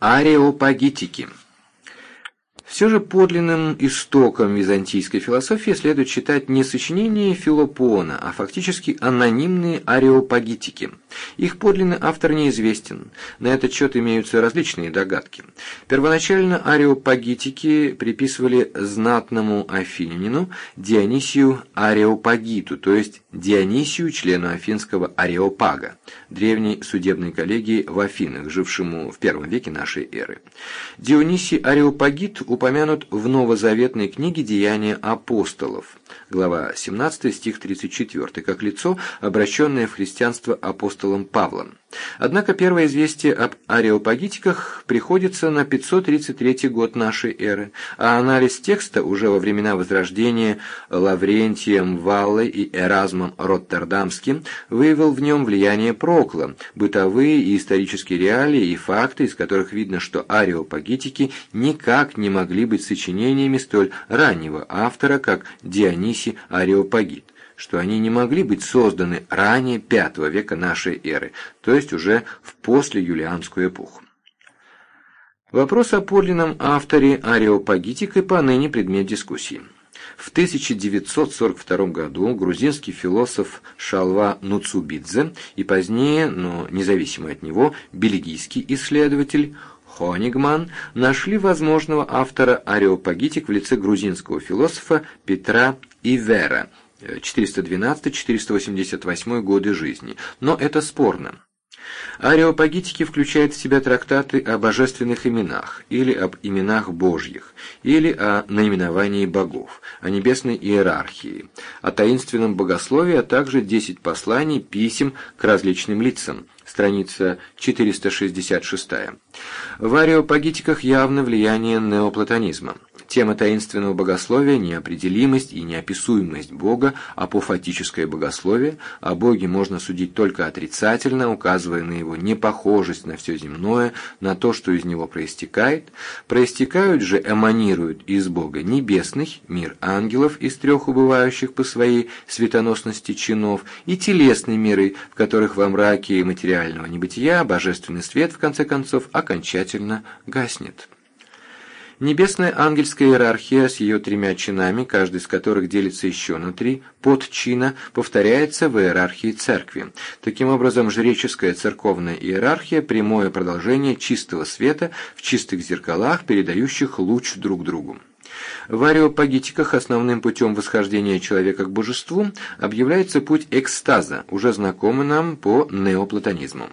Ареопагитики все же подлинным истоком византийской философии следует считать не сочинения Филопона, а фактически анонимные ареопагитики. Их подлинный автор неизвестен. На этот счет имеются различные догадки. Первоначально ареопагитики приписывали знатному афинянину Дионисию Ареопагиту, то есть Дионисию, члену афинского Ареопага, древней судебной коллегии в Афинах, жившему в первом веке нашей эры. Дионисий Ареопагит упомянут в новозаветной книге «Деяния апостолов», глава 17, стих 34, как лицо, обращенное в христианство апостолом Павлом. Однако первое известие об ареопагитиках приходится на 533 год нашей эры, а анализ текста уже во времена Возрождения Лаврентием Валлой и Эразмом Роттердамским выявил в нем влияние Прокла, бытовые и исторические реалии и факты, из которых видно, что ареопагитики никак не могли быть сочинениями столь раннего автора, как Дионисий Ареопагит что они не могли быть созданы ранее V века нашей эры, то есть уже в послеюлианскую эпоху. Вопрос о подлинном авторе ареопагитик поныне предмет дискуссии. В 1942 году грузинский философ Шалва Нуцубидзе и позднее, но независимо от него, бельгийский исследователь Хонигман нашли возможного автора ареопагитик в лице грузинского философа Петра Ивера, 412-488 годы жизни, но это спорно. Ареопагитики включает в себя трактаты о божественных именах, или об именах божьих, или о наименовании богов, о небесной иерархии, о таинственном богословии, а также 10 посланий, писем к различным лицам, страница 466. В ареопагитиках явно влияние неоплатонизма. Тема таинственного богословия – неопределимость и неописуемость Бога, апофатическое богословие. О Боге можно судить только отрицательно, указывая на его непохожесть на все земное, на то, что из него проистекает. Проистекают же, эманируют из Бога небесных, мир ангелов из трех убывающих по своей светоносности чинов, и телесные миры, в которых во мраке материального небытия божественный свет, в конце концов, окончательно гаснет. Небесная ангельская иерархия с ее тремя чинами, каждый из которых делится еще на три, подчина, повторяется в иерархии церкви. Таким образом, жреческая церковная иерархия – прямое продолжение чистого света в чистых зеркалах, передающих луч друг другу. В ареопагитиках основным путем восхождения человека к божеству объявляется путь экстаза, уже знакомый нам по неоплатонизму.